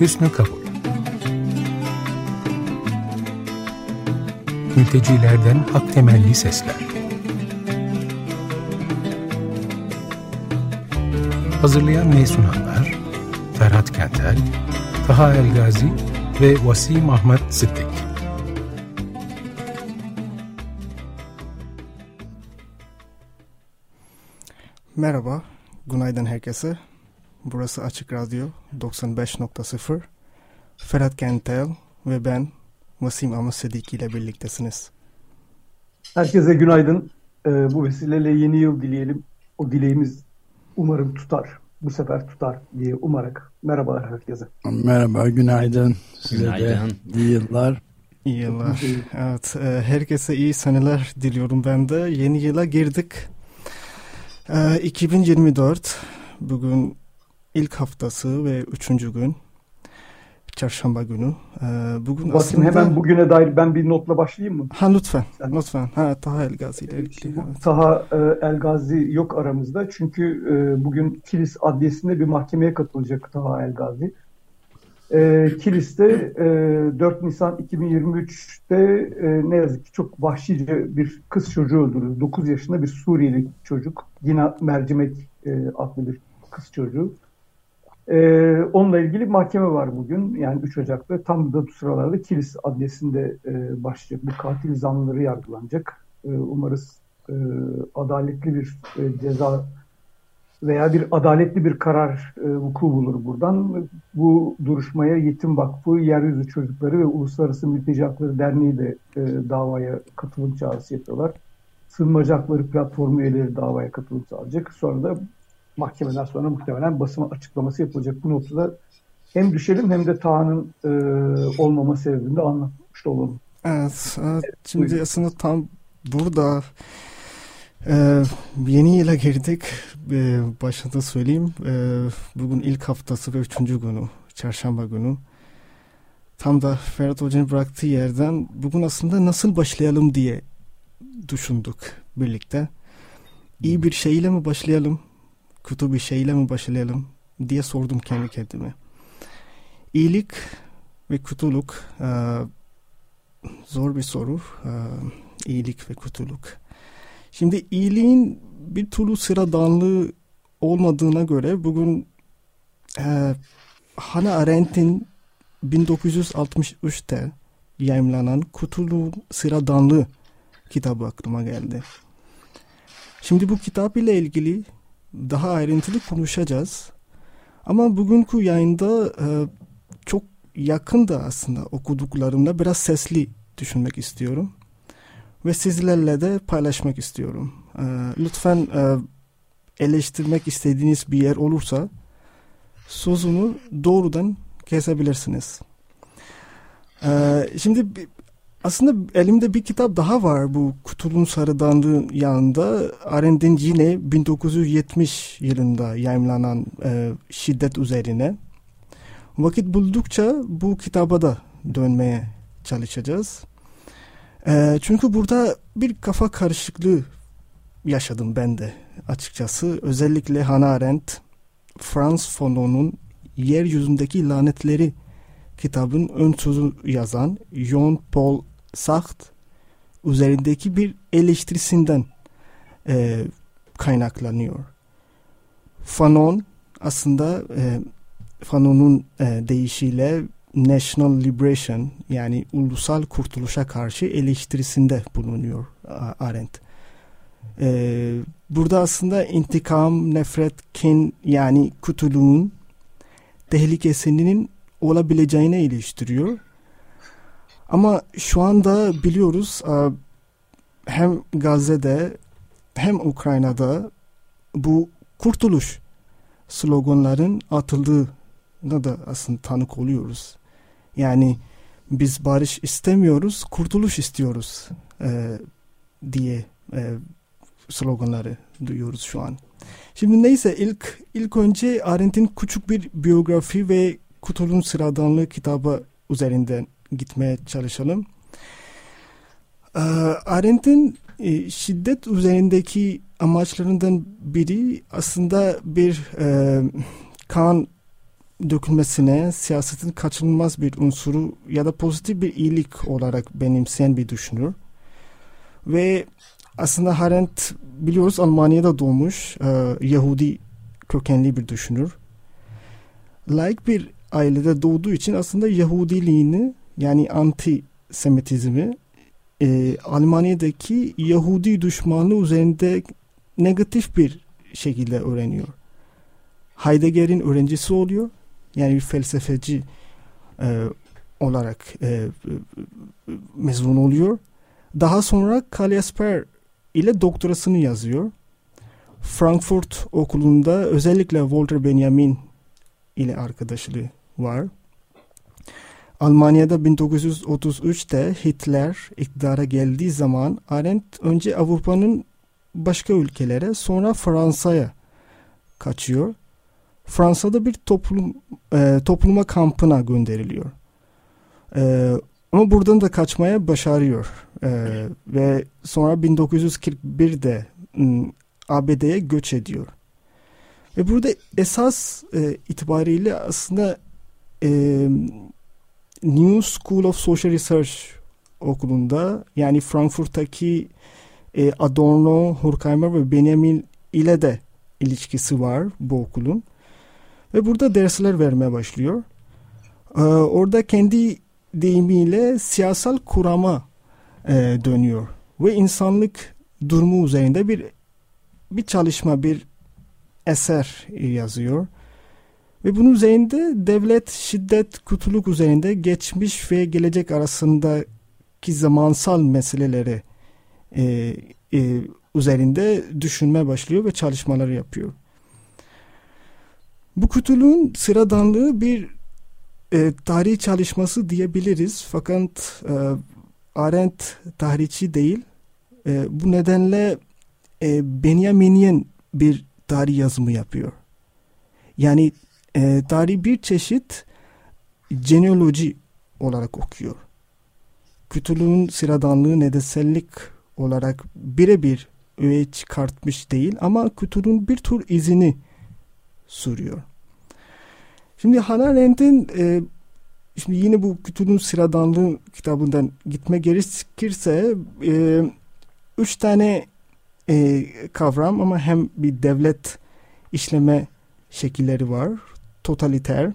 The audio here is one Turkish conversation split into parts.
Hüsnü Kabul. Mültecilerden hak temelli sesler. Hazırlayan ve sunanlar Ferhat Kentel, Taha Elgazi ve Vasim Ahmet Sıddık. Merhaba, günaydın herkese. Burası Açık Radyo 95.0. Ferhat Kentel ve ben Vasim Sediki ile birliktesiniz. Herkese günaydın. Ee, bu vesileyle yeni yıl dileyelim. O dileğimiz umarım tutar. Bu sefer tutar diye umarak. Merhabalar herkese. Merhaba, günaydın. Size günaydın. de iyi yıllar. İyi yıllar. Evet, e, herkese iyi seneler diliyorum ben de. Yeni yıla girdik. 2024 e, bugün ilk haftası ve üçüncü gün. Çarşamba günü. Ee, bugün Bakın aslında... hemen bugüne dair ben bir notla başlayayım mı? Ha lütfen. Sen... Lütfen. Ha Taha Elgazi ile ilgili. Evet. Taha e, Elgazi yok aramızda. Çünkü e, bugün Kilis Adliyesi'nde bir mahkemeye katılacak Taha Elgazi. E, Kilis'te e, 4 Nisan 2023'te e, ne yazık ki çok vahşice bir kız çocuğu öldürüldü. 9 yaşında bir Suriyeli çocuk. Yine Mercimek e, adlı bir kız çocuğu. Ee, onunla ilgili mahkeme var bugün. Yani 3 Ocak'ta tam da bu sıralarda Kilis Adliyesi'nde e, başlayacak. Bu katil zanlıları yargılanacak. E, umarız e, adaletli bir e, ceza veya bir adaletli bir karar e, vuku bulur buradan. Bu duruşmaya Yetim Vakfı, Yeryüzü Çocukları ve Uluslararası Mülteci Hakları Derneği de e, davaya katılım çağrısı yapıyorlar. Sığınmacı Platformu üyeleri davaya katılım sağlayacak. Sonra da mahkemeden sonra muhtemelen basın açıklaması yapılacak. Bu noktada hem düşelim hem de Taha'nın e, olmama sebebini de anlatmış olalım. Evet, evet şimdi Buyurun. aslında tam burada e, yeni yıla girdik. E, başında söyleyeyim. E, bugün ilk haftası ve üçüncü günü, çarşamba günü. Tam da Ferhat Hoca'nın bıraktığı yerden bugün aslında nasıl başlayalım diye düşündük birlikte. İyi bir şeyle mi başlayalım? Kötü bir şeyle mi başlayalım diye sordum kendi kendime. İyilik ve kötülük e, zor bir soru. E, iyilik ve kötülük. Şimdi iyiliğin bir türlü sıradanlığı olmadığına göre bugün e, Hannah Arendt'in 1963'te yayımlanan Kutulu Sıradanlığı kitabı aklıma geldi. Şimdi bu kitap ile ilgili daha ayrıntılı konuşacağız. Ama bugünkü yayında e, çok yakın da aslında okuduklarımda biraz sesli düşünmek istiyorum. Ve sizlerle de paylaşmak istiyorum. E, lütfen e, eleştirmek istediğiniz bir yer olursa sözümü doğrudan kesebilirsiniz. Şimdi aslında elimde bir kitap daha var bu Kutulun Sarıdanlığı yanında. Arendt'in yine 1970 yılında yayımlanan e, şiddet üzerine. Vakit buldukça bu kitaba da dönmeye çalışacağız. E, çünkü burada bir kafa karışıklığı yaşadım ben de açıkçası. Özellikle Hannah Arendt, Franz Fanon'un Yeryüzündeki Lanetleri kitabın ön sözü yazan Jean Paul Sartre üzerindeki bir eleştirisinden e, kaynaklanıyor. Fanon aslında e, Fanon'un e, deyişiyle National Liberation yani ulusal kurtuluşa karşı eleştirisinde bulunuyor Arendt. Ee, burada aslında intikam, nefret, kin yani kötülüğün tehlikesinin olabileceğine eleştiriyor. Ama şu anda biliyoruz e, hem Gazze'de hem Ukrayna'da bu kurtuluş sloganların atıldığına da aslında tanık oluyoruz. Yani biz barış istemiyoruz, kurtuluş istiyoruz e, diye e, sloganları duyuyoruz şu an. Şimdi neyse ilk ilk önce Arendt'in küçük bir biyografi ve Kutul'un Sıradanlığı kitabı üzerinden gitmeye çalışalım. Ee, Arendt'in e, şiddet üzerindeki amaçlarından biri aslında bir e, kan dökülmesine siyasetin kaçınılmaz bir unsuru ya da pozitif bir iyilik olarak benimseyen bir düşünür. Ve aslında Arendt biliyoruz Almanya'da doğmuş e, Yahudi kökenli bir düşünür. Laik bir ailede doğduğu için aslında Yahudiliğini yani anti Semitizmi e, Almanya'daki Yahudi düşmanlığı üzerinde negatif bir şekilde öğreniyor. Heidegger'in öğrencisi oluyor. Yani bir felsefeci e, olarak e, e, mezun oluyor. Daha sonra Kalyasper ile doktorasını yazıyor. Frankfurt okulunda özellikle Walter Benjamin ile arkadaşlığı var. Almanya'da 1933'te Hitler iktidara geldiği zaman Arendt önce Avrupa'nın başka ülkelere sonra Fransa'ya kaçıyor. Fransa'da bir toplum e, topluma kampına gönderiliyor. E, ama buradan da kaçmaya başarıyor. E, ve sonra 1941'de ABD'ye göç ediyor. Ve burada esas e, itibariyle aslında e, New School of Social Research okulunda yani Frankfurt'taki e, Adorno, Horkheimer ve Benjamin ile de ilişkisi var bu okulun. Ve burada dersler vermeye başlıyor. Ee, orada kendi deyimiyle siyasal kurama e, dönüyor. Ve insanlık durumu üzerinde bir bir çalışma, bir eser yazıyor. Ve bunun üzerinde devlet, şiddet, kutuluk üzerinde geçmiş ve gelecek arasındaki zamansal meseleleri e, e, üzerinde düşünme başlıyor ve çalışmaları yapıyor. Bu kutuluğun sıradanlığı bir e, tarih çalışması diyebiliriz. Fakat e, Arendt tarihçi değil. E, bu nedenle e, Benjaminyen bir tarih yazımı yapıyor. Yani e, tarih bir çeşit genealoji olarak okuyor. Kutuluğun sıradanlığı nedensellik olarak birebir öğe çıkartmış değil ama kutuluğun bir tür izini sürüyor. Şimdi Hannah Arendt'in e, şimdi yine bu kutuluğun sıradanlığı kitabından gitme gerekirse e, üç tane e, kavram ama hem bir devlet işleme şekilleri var totaliter,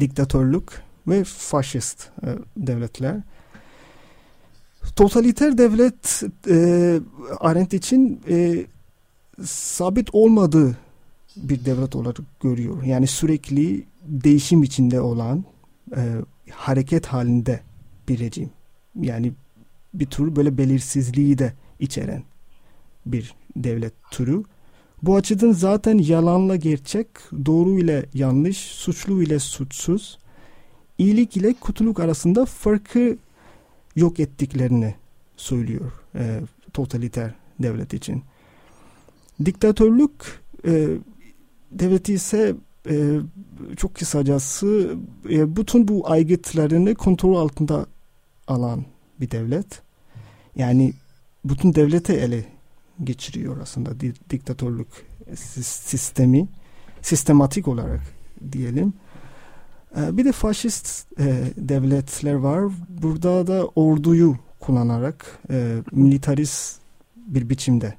diktatörlük ve faşist e, devletler. Totaliter devlet e, Arendt için e, sabit olmadığı bir devlet olarak görüyor. Yani sürekli değişim içinde olan e, hareket halinde bir rejim. Yani bir tür böyle belirsizliği de içeren bir devlet türü. Bu açıdan zaten yalanla gerçek, doğru ile yanlış, suçlu ile suçsuz, iyilik ile kutuluk arasında farkı yok ettiklerini söylüyor e, totaliter devlet için. Diktatörlük e, devleti ise e, çok kısacası e, bütün bu aygıtlarını kontrol altında alan bir devlet. Yani bütün devlete ele geçiriyor aslında diktatörlük sistemi sistematik olarak diyelim. Ee, bir de faşist e, devletler var. Burada da orduyu kullanarak e, militarist bir biçimde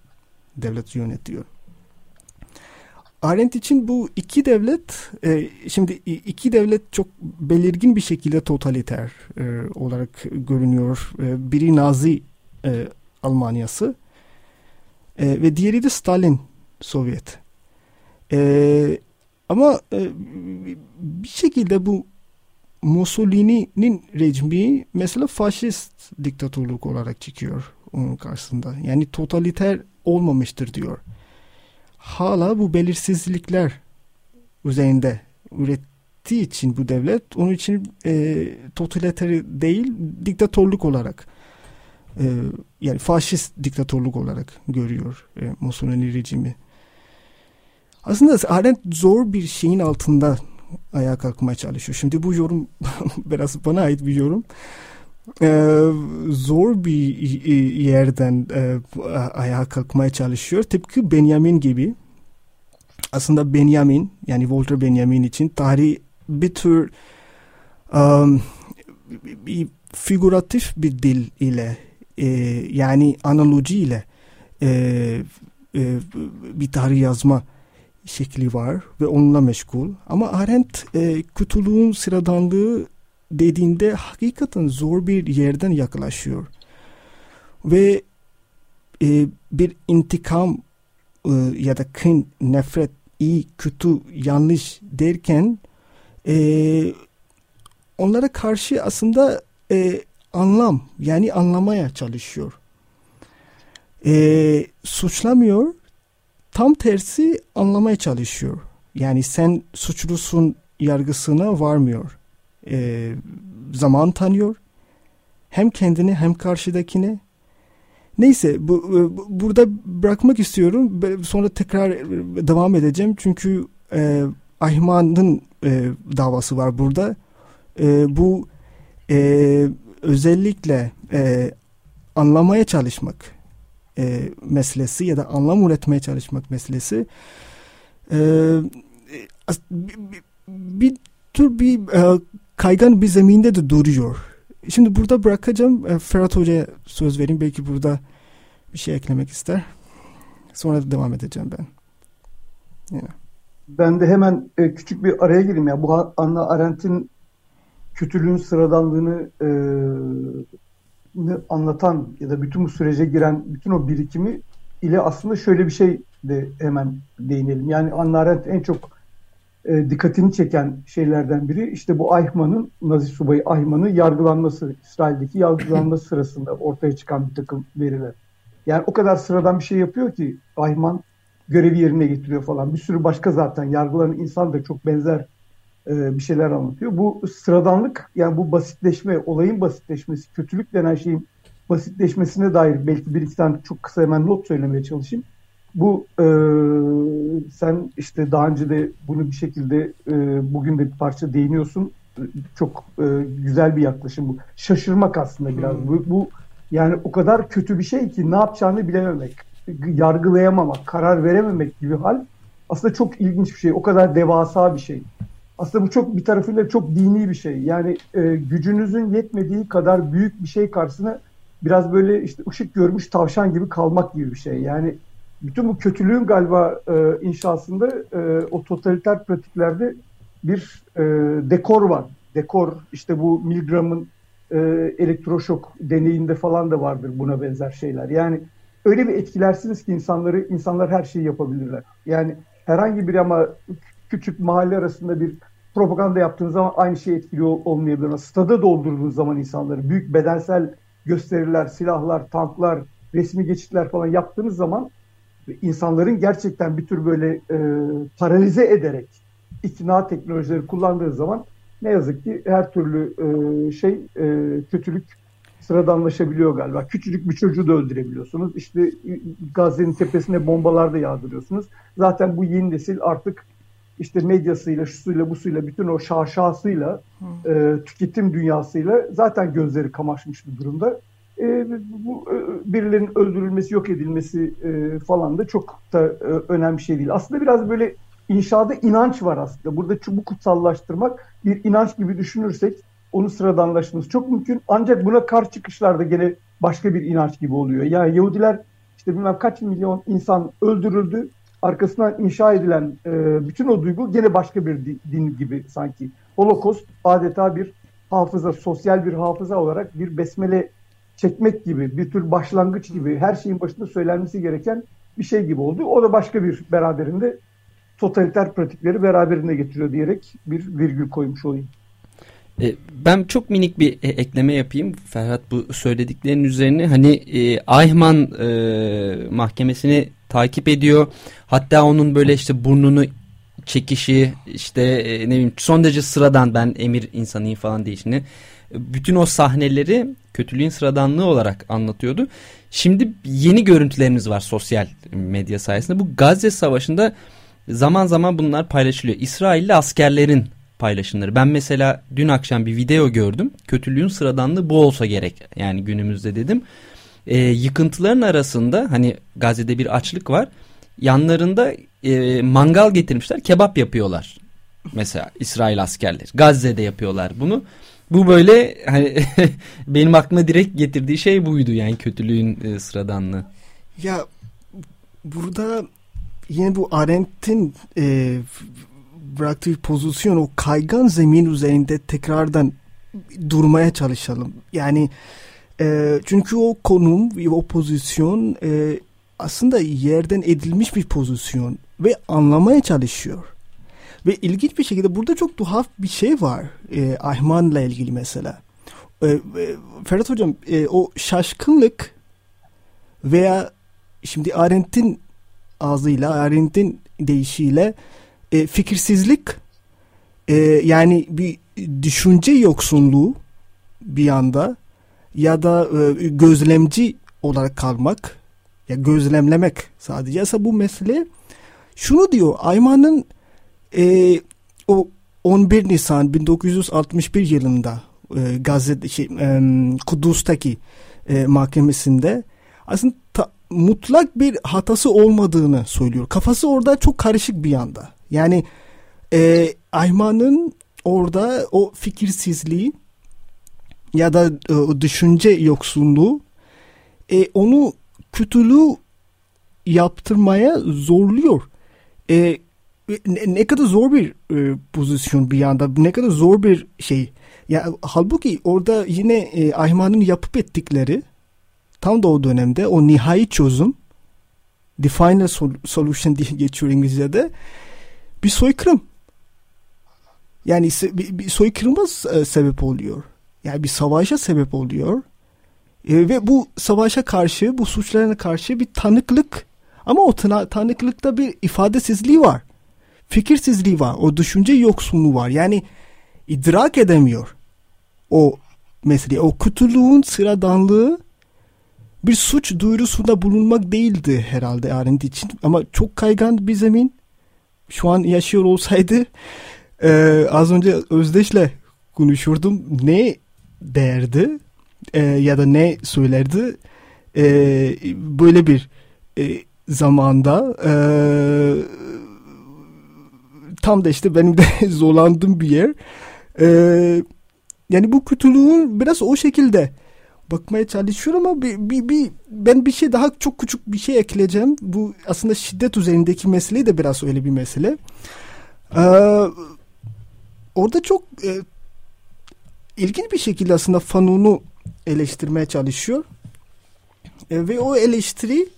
devlet yönetiyor. Arendt için bu iki devlet, e, şimdi iki devlet çok belirgin bir şekilde totaliter olarak görünüyor. biri Nazi Almanyası, e, ve diğeri de Stalin Sovyet. E, ama e, bir şekilde bu Mussolini'nin rejimi mesela faşist diktatörlük olarak çıkıyor onun karşısında. Yani totaliter olmamıştır diyor. Hala bu belirsizlikler üzerinde ürettiği için bu devlet onun için e, totaliter değil diktatörlük olarak e, yani faşist diktatörlük olarak görüyor e, Mussolini rejimi. Aslında Arendt zor bir şeyin altında ayağa kalkmaya çalışıyor. Şimdi bu yorum biraz bana ait bir yorum. Ee, zor bir yerden e, ayağa kalkmaya çalışıyor. Tıpkı Benjamin gibi. aslında Benjamin yani Walter Benjamin için tarih bir tür um, bir figüratif bir dil ile e, yani analoji ile e, e, bir tarih yazma şekli var ve onunla meşgul. Ama Arendt e, kötülüğün sıradanlığı dediğinde hakikaten zor bir yerden yaklaşıyor. Ve e, bir intikam e, ya da kin, nefret, iyi, kötü, yanlış derken e, onlara karşı aslında e, anlam yani anlamaya çalışıyor. E, suçlamıyor tam tersi anlamaya çalışıyor. Yani sen suçlusun yargısına varmıyor. E, zaman tanıyor. Hem kendini hem karşıdakine. Neyse bu, bu burada bırakmak istiyorum. Sonra tekrar devam edeceğim. Çünkü e, Ayman'ın e, davası var burada. E, bu e, özellikle e, anlamaya çalışmak e, meselesi ya da anlam üretmeye çalışmak meselesi e, bir, bir, tür bir e, kaygan bir zeminde de duruyor. Şimdi burada bırakacağım. E, Ferhat Hoca'ya söz vereyim. Belki burada bir şey eklemek ister. Sonra da devam edeceğim ben. Yine. Ben de hemen e, küçük bir araya gireyim ya. Bu Anna Arendt'in kötülüğün sıradanlığını e, anlatan ya da bütün bu sürece giren bütün o birikimi ile aslında şöyle bir şey de hemen değinelim. Yani Anna Arendt en çok e, dikkatini çeken şeylerden biri işte bu Eichmann'ın, Nazi subayı Eichmann'ın yargılanması, İsrail'deki yargılanması sırasında ortaya çıkan bir takım veriler. Yani o kadar sıradan bir şey yapıyor ki Eichmann görevi yerine getiriyor falan. Bir sürü başka zaten yargılanan insan da çok benzer e, bir şeyler anlatıyor. Bu sıradanlık yani bu basitleşme, olayın basitleşmesi, kötülük denen şeyin basitleşmesine dair belki bir iki tane çok kısa hemen not söylemeye çalışayım. Bu e, sen işte daha önce de bunu bir şekilde e, bugün de bir parça değiniyorsun. Çok e, güzel bir yaklaşım bu. Şaşırmak aslında biraz. Hmm. Bu, bu yani o kadar kötü bir şey ki ne yapacağını bilememek, yargılayamamak, karar verememek gibi hal aslında çok ilginç bir şey. O kadar devasa bir şey aslında bu çok bir tarafıyla çok dini bir şey. Yani e, gücünüzün yetmediği kadar büyük bir şey karşısına biraz böyle işte ışık görmüş tavşan gibi kalmak gibi bir şey. Yani bütün bu kötülüğün galiba e, inşasında e, o totaliter pratiklerde bir e, dekor var. Dekor işte bu Milgram'ın e, elektroşok deneyinde falan da vardır buna benzer şeyler. Yani öyle bir etkilersiniz ki insanları insanlar her şeyi yapabilirler. Yani herhangi bir ama küçük mahalle arasında bir propaganda yaptığınız zaman aynı şey etkili olmayabilir. Stada doldurduğunuz zaman insanları büyük bedensel gösteriler, silahlar, tanklar, resmi geçitler falan yaptığınız zaman insanların gerçekten bir tür böyle e, paralize ederek ikna teknolojileri kullandığı zaman ne yazık ki her türlü e, şey e, kötülük sıradanlaşabiliyor galiba. Küçücük bir çocuğu da öldürebiliyorsunuz. İşte Gazze'nin tepesine bombalar da yağdırıyorsunuz. Zaten bu yeni nesil artık işte medyasıyla, şusuyla, busuyla, bütün o şaşasıyla, e, tüketim dünyasıyla zaten gözleri kamaşmış bir durumda. E, bu e, birilerinin öldürülmesi, yok edilmesi e, falan da çok da e, önemli bir şey değil. Aslında biraz böyle inşada inanç var aslında. Burada bu kutsallaştırmak bir inanç gibi düşünürsek onu sıradanlaştırması çok mümkün. Ancak buna karşı çıkışlarda gene başka bir inanç gibi oluyor. Yani Yahudiler işte bilmem kaç milyon insan öldürüldü arkasından inşa edilen e, bütün o duygu gene başka bir din gibi sanki. Holokost adeta bir hafıza, sosyal bir hafıza olarak bir besmele çekmek gibi, bir tür başlangıç gibi her şeyin başında söylenmesi gereken bir şey gibi oldu. O da başka bir beraberinde totaliter pratikleri beraberinde getiriyor diyerek bir virgül koymuş olayım. E, ben çok minik bir e, ekleme yapayım Ferhat bu söylediklerin üzerine hani e, Ayman e, mahkemesini takip ediyor hatta onun böyle işte burnunu çekişi işte e, ne bileyim son derece sıradan ben emir insanıyım falan değişini bütün o sahneleri kötülüğün sıradanlığı olarak anlatıyordu. Şimdi yeni görüntülerimiz var sosyal medya sayesinde. Bu Gazze Savaşı'nda zaman zaman bunlar paylaşılıyor. İsrailli askerlerin paylaşımları. Ben mesela dün akşam bir video gördüm. Kötülüğün sıradanlığı bu olsa gerek. Yani günümüzde dedim. E, yıkıntıların arasında hani Gazze'de bir açlık var. yanlarında e, mangal getirmişler kebap yapıyorlar. Mesela İsrail askerleri Gazze'de yapıyorlar bunu. Bu böyle hani benim aklıma direkt getirdiği şey buydu yani kötülüğün e, sıradanlığı. Ya burada yine bu Arendt'in e, bıraktığı pozisyon o kaygan zemin üzerinde tekrardan durmaya çalışalım. Yani e, çünkü o konum ve o pozisyon e, aslında yerden edilmiş bir pozisyon ve anlamaya çalışıyor. Ve ilginç bir şekilde burada çok tuhaf bir şey var e, Ahman'la ilgili mesela. E, e, Ferhat Hocam e, o şaşkınlık veya şimdi Arendt'in ağzıyla Arendt'in deyişiyle e, fikirsizlik e, yani bir düşünce yoksunluğu bir yanda ya da e, gözlemci olarak kalmak ya gözlemlemek sadece ise bu mesele şunu diyor Ayman'ın e, o 11 Nisan 1961 yılında e, gazete şey, e, Kudüs'teki e, mahkemesinde aslında ta, mutlak bir hatası olmadığını söylüyor. Kafası orada çok karışık bir yanda. Yani e, Ayman'ın orada o fikirsizliği ya da e, düşünce yoksunluğu e, onu kötülüğü yaptırmaya zorluyor. E, ne, ne kadar zor bir e, pozisyon bir yanda ne kadar zor bir şey. Ya halbuki orada yine e, Ayman'ın yapıp ettikleri tam da o dönemde o nihai çözüm the final solution diye geçiyor İngilizce'de bir soykırım. Yani bir, bir soykırıma e, sebep oluyor. Yani bir savaşa sebep oluyor. E, ve bu savaşa karşı, bu suçlarına karşı bir tanıklık ama o tanıklıkta bir ifadesizliği var. Fikirsizliği var. O düşünce yoksunluğu var. Yani idrak edemiyor o meseleyi. O kötülüğün sıradanlığı bir suç duyurusunda bulunmak değildi herhalde Arendt için. Ama çok kaygan bir zemin. Şu an yaşıyor olsaydı e, az önce Özdeş'le konuşurdum. Ne derdi e, ya da ne söylerdi e, böyle bir e, zamanda e, tam da işte benim de zorlandığım bir yer. E, yani bu kötülüğün biraz o şekilde bakmaya çalışıyorum ama bir, bir, bir, ben bir şey daha çok küçük bir şey ekleyeceğim. Bu aslında şiddet üzerindeki meseleyi de biraz öyle bir mesele. Ee, orada çok e, ilginç bir şekilde aslında Fanun'u eleştirmeye çalışıyor. E, ve o eleştiri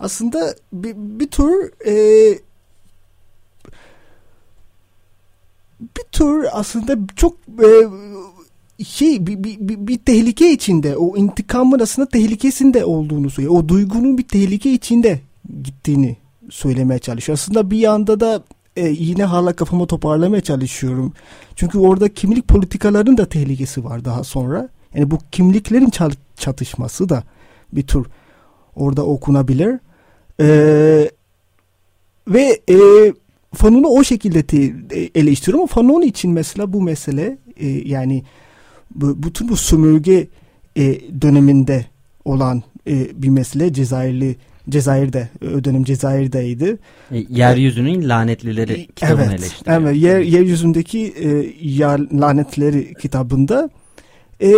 aslında bir, bir tür e, bir tür aslında çok e, şey bir, bir, bir, bir tehlike içinde o intikamın aslında tehlikesinde olduğunu söylüyor. O duygunun bir tehlike içinde gittiğini söylemeye çalışıyor. Aslında bir yanda da e, yine hala kafamı toparlamaya çalışıyorum. Çünkü orada kimlik politikalarının da tehlikesi var daha sonra. Yani bu kimliklerin çatışması da bir tür orada okunabilir. Ee, ve e, Fanon'u o şekilde te, eleştiriyorum ama Fanon için mesela bu mesele e, yani bu, bütün bu sömürge e, döneminde olan e, bir mesele Cezayirli Cezayir'de dönem Cezayir'deydi. E, yeryüzünün lanetlileri e, kitabını evet, eleştiriyor. Evet, yer, yeryüzündeki e, yer, lanetleri kitabında e,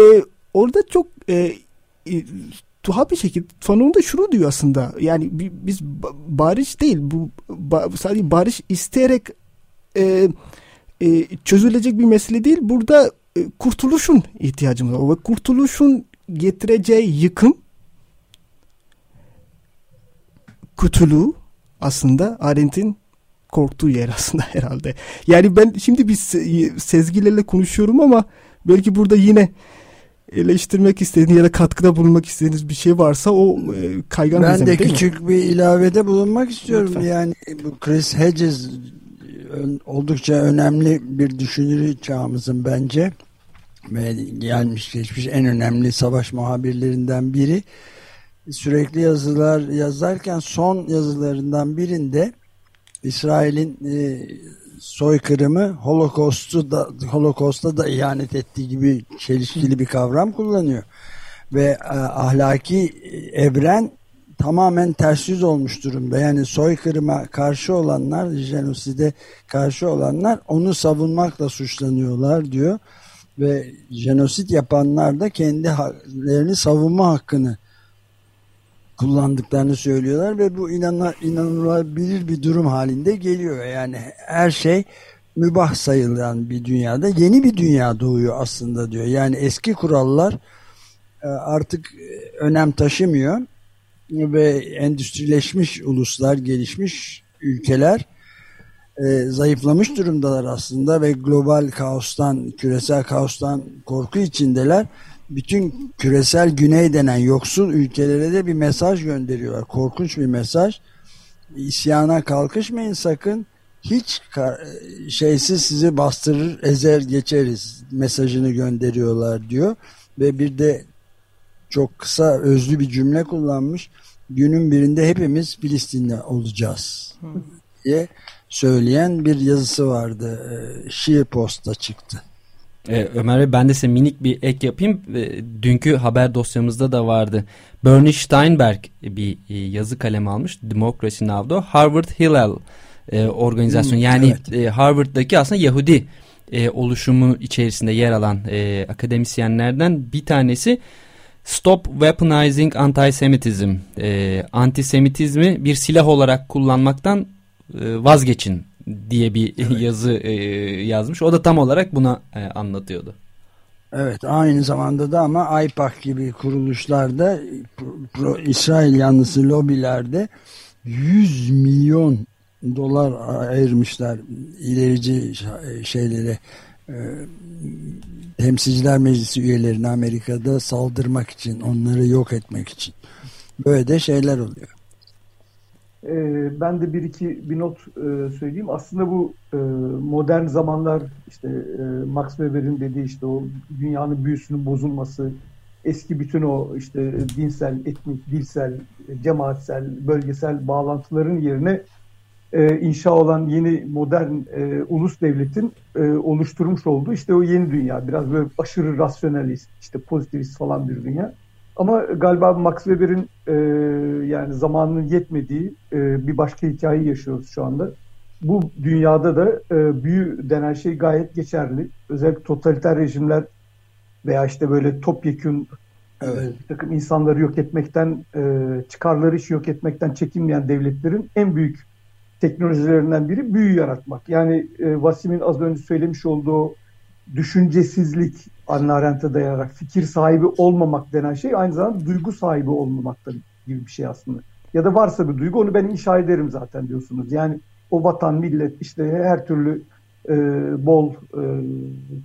orada çok e, e, tuhaf bir şekilde Fanon da şunu diyor aslında yani biz barış değil bu sadece barış isteyerek e, e, çözülecek bir mesele değil burada e, kurtuluşun ihtiyacımız var ve kurtuluşun getireceği yıkım kötülüğü aslında Arendt'in korktuğu yer aslında herhalde. Yani ben şimdi bir sezgilerle konuşuyorum ama belki burada yine eleştirmek istediğiniz ya da katkıda bulunmak istediğiniz bir şey varsa o e, kaygan Ben de küçük mi? bir ilavede bulunmak istiyorum. Lütfen. Yani bu Chris Hedges oldukça önemli bir düşünür çağımızın bence ve gelmiş geçmiş en önemli savaş muhabirlerinden biri sürekli yazılar yazarken son yazılarından birinde İsrail'in e, soykırımı Holocaust'u da Holocaust'a da ihanet ettiği gibi çelişkili bir kavram kullanıyor ve e, ahlaki evren tamamen ters yüz olmuş durumda. Yani soykırıma karşı olanlar, jenoside karşı olanlar onu savunmakla suçlanıyorlar diyor. Ve jenosit yapanlar da kendilerini savunma hakkını kullandıklarını söylüyorlar ve bu inanılabilir bir durum halinde geliyor. Yani her şey mübah sayılan bir dünyada yeni bir dünya doğuyor aslında diyor. Yani eski kurallar e, artık e, önem taşımıyor ve endüstrileşmiş uluslar, gelişmiş ülkeler e, zayıflamış durumdalar aslında ve global kaostan, küresel kaostan korku içindeler. Bütün küresel güney denen yoksul ülkelere de bir mesaj gönderiyorlar. Korkunç bir mesaj. İsyana kalkışmayın sakın. Hiç şeysiz sizi bastırır ezer geçeriz mesajını gönderiyorlar diyor. Ve bir de çok kısa özlü bir cümle kullanmış. Günün birinde hepimiz Filistin'de olacağız diye söyleyen bir yazısı vardı. Ee, şiir posta çıktı ee, Ömer Bey ben de size minik bir ek yapayım. Ee, dünkü haber dosyamızda da vardı. Bernie Steinberg bir e, yazı kalemi almış. Democracy Now'da. Harvard Hillel e, organizasyon. Hmm, yani evet. e, Harvard'daki aslında Yahudi e, oluşumu içerisinde yer alan e, akademisyenlerden bir tanesi Stop Weaponizing Antisemitism. E, antisemitizmi bir silah olarak kullanmaktan e, vazgeçin diye bir evet. yazı e, yazmış. O da tam olarak buna e, anlatıyordu. Evet aynı zamanda da ama AIPAC gibi kuruluşlarda pro, pro, İsrail yanlısı lobilerde 100 milyon dolar ayırmışlar ilerici şeylere e, temsilciler meclisi üyelerine Amerika'da saldırmak için onları yok etmek için böyle de şeyler oluyor. E, ben de bir iki bir not e, söyleyeyim. Aslında bu e, modern zamanlar işte e, Max Weber'in dediği işte o dünyanın büyüsünün bozulması, eski bütün o işte dinsel, etnik, dilsel, cemaatsel, bölgesel bağlantıların yerine e, inşa olan yeni modern e, ulus devletin e, oluşturmuş olduğu işte o yeni dünya. Biraz böyle aşırı rasyonalist, işte pozitivist falan bir dünya. Ama galiba Max Weber'in e, yani zamanının yetmediği e, bir başka hikayeyi yaşıyoruz şu anda. Bu dünyada da e, büyü denen şey gayet geçerli. Özellikle totaliter rejimler veya işte böyle topyekun evet. bir takım insanları yok etmekten, e, çıkarları işi yok etmekten çekinmeyen devletlerin en büyük teknolojilerinden biri büyü yaratmak. Yani e, Vasim'in az önce söylemiş olduğu düşüncesizlik Anna Arendt'e dayanarak fikir sahibi olmamak denen şey aynı zamanda duygu sahibi olmamaktan gibi bir şey aslında. Ya da varsa bir duygu onu ben inşa ederim zaten diyorsunuz. Yani o vatan, millet işte her türlü e, bol e,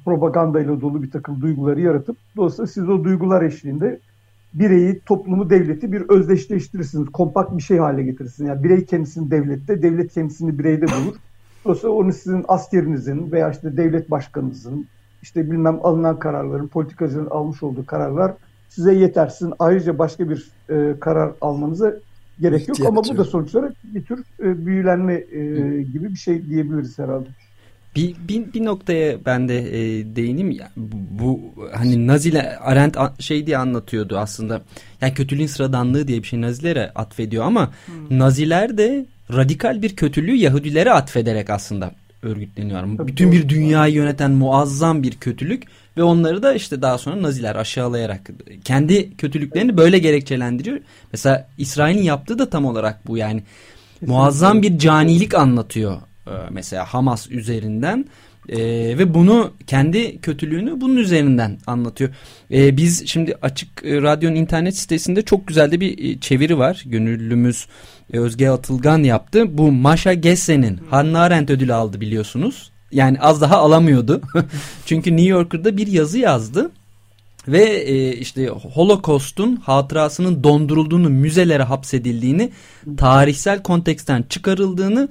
propagandayla dolu bir takım duyguları yaratıp dolayısıyla siz o duygular eşliğinde bireyi, toplumu, devleti bir özdeşleştirirsiniz. Kompakt bir şey hale getirirsiniz. Yani birey kendisini devlette, devlet kendisini bireyde bulur. Dolayısıyla onu sizin askerinizin veya işte devlet başkanınızın, işte bilmem alınan kararların, politikacının almış olduğu kararlar size yetersin. Ayrıca başka bir e, karar almanıza gerek yok. Ama bu da sonuç olarak bir tür e, büyülenme e, gibi bir şey diyebiliriz herhalde. Bir, bir, bir noktaya ben de e, değineyim. Ya, bu, bu hani Naziler Arendt şey diye anlatıyordu aslında. Yani kötülüğün sıradanlığı diye bir şey Nazilere atfediyor ama hmm. Naziler de radikal bir kötülüğü Yahudilere atfederek aslında örgütleniyor. Tabii Bütün bir dünyayı yöneten muazzam bir kötülük ve onları da işte daha sonra Naziler aşağılayarak kendi kötülüklerini böyle gerekçelendiriyor. Mesela İsrail'in yaptığı da tam olarak bu yani. Kesinlikle. Muazzam bir canilik anlatıyor e, mesela Hamas üzerinden e, ve bunu kendi kötülüğünü bunun üzerinden anlatıyor. E, biz şimdi Açık e, Radyo'nun internet sitesinde çok güzel de bir e, çeviri var. Gönüllümüz e, Özge Atılgan yaptı. Bu Maşa Gesse'nin Hannah Arendt ödülü aldı biliyorsunuz. Yani az daha alamıyordu. Çünkü New Yorker'da bir yazı yazdı. Ve e, işte Holocaust'un hatırasının dondurulduğunu, müzelere hapsedildiğini, tarihsel konteksten çıkarıldığını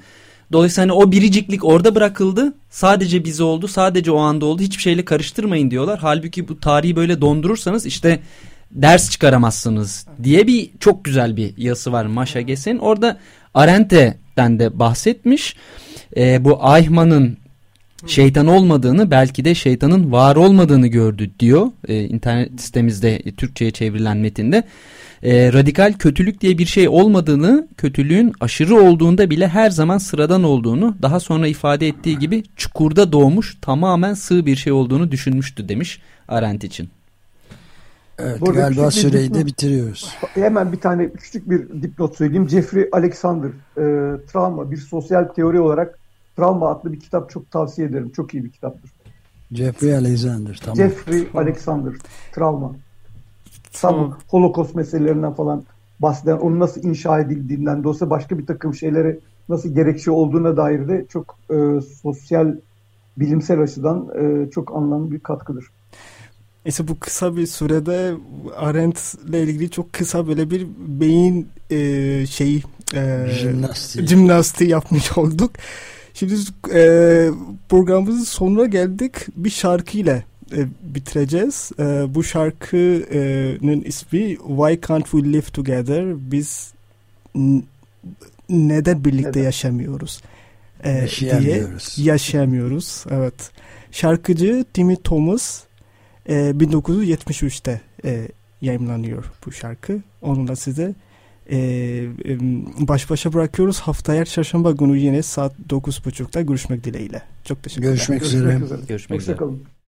Dolayısıyla hani o biriciklik orada bırakıldı. Sadece bize oldu. Sadece o anda oldu. Hiçbir şeyle karıştırmayın diyorlar. Halbuki bu tarihi böyle dondurursanız işte ders çıkaramazsınız diye bir çok güzel bir yazısı var Maşa Ges'in. Orada Arendt'ten de bahsetmiş. Ee, bu Eichmann'ın şeytan olmadığını belki de şeytanın var olmadığını gördü diyor. Ee, internet sitemizde e, Türkçe'ye çevrilen metinde. E, radikal kötülük diye bir şey olmadığını, kötülüğün aşırı olduğunda bile her zaman sıradan olduğunu, daha sonra ifade ettiği gibi çukurda doğmuş tamamen sığ bir şey olduğunu düşünmüştü demiş Arendt için. Evet Burada galiba süreyi de bitiriyoruz. Hemen bir tane küçük bir dipnot söyleyeyim. Jeffrey Alexander, e, Travma, bir sosyal teori olarak Travma adlı bir kitap çok tavsiye ederim. Çok iyi bir kitaptır. Jeffrey Alexander, tamam. Jeffrey Alexander, Travma. Tam Holocaust meselelerinden falan bahseden, onun nasıl inşa edildiğinden, dolayısıyla başka bir takım şeylere nasıl gerekçe olduğuna dair de çok e, sosyal, bilimsel açıdan e, çok anlamlı bir katkıdır. İşte bu kısa bir sürede Arendt ile ilgili çok kısa böyle bir beyin e, şeyi e, jimnastiği. jimnastiği yapmış olduk. Şimdi e, programımızın sonuna geldik. Bir şarkıyla e, bitireceğiz. E, bu şarkının ismi Why Can't We Live Together? Biz neden birlikte neden? yaşamıyoruz? E, yaşayamıyoruz. Diye yaşayamıyoruz. Evet. Şarkıcı Timmy Thomas e, 1973'te e, yayınlanıyor bu şarkı. Onunla size e, e, baş başa bırakıyoruz. Haftaya çarşamba günü yine saat 9.30'da görüşmek dileğiyle. Çok teşekkürler. Görüşmek üzere. Görüşmek üzere. Görüşmek üzere.